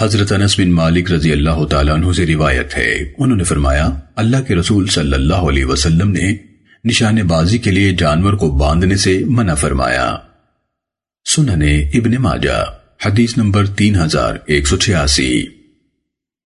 حضرت انس بن مالک رضی اللہ تعالیٰ عنہ سے روایت ہے۔ انہوں نے فرمایا، اللہ کے رسول صلی اللہ علیہ وسلم نے نشانے بازی کے لیے جانور کو باندھنے سے منع فرمایا۔ سننے ابن ماجہ، حدیث نمبر تین ہزار ایک سو چھیاسی۔